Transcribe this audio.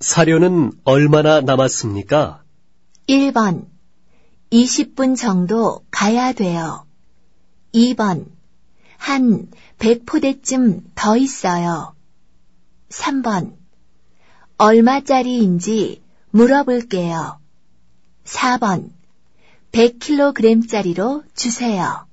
사료는 얼마나 남았습니까? 1번. 20분 정도 가야 돼요. 2번. 한 100포대쯤 더 있어요. 3번. 얼마짜리인지 물어볼게요. 4번. 100kg짜리로 주세요.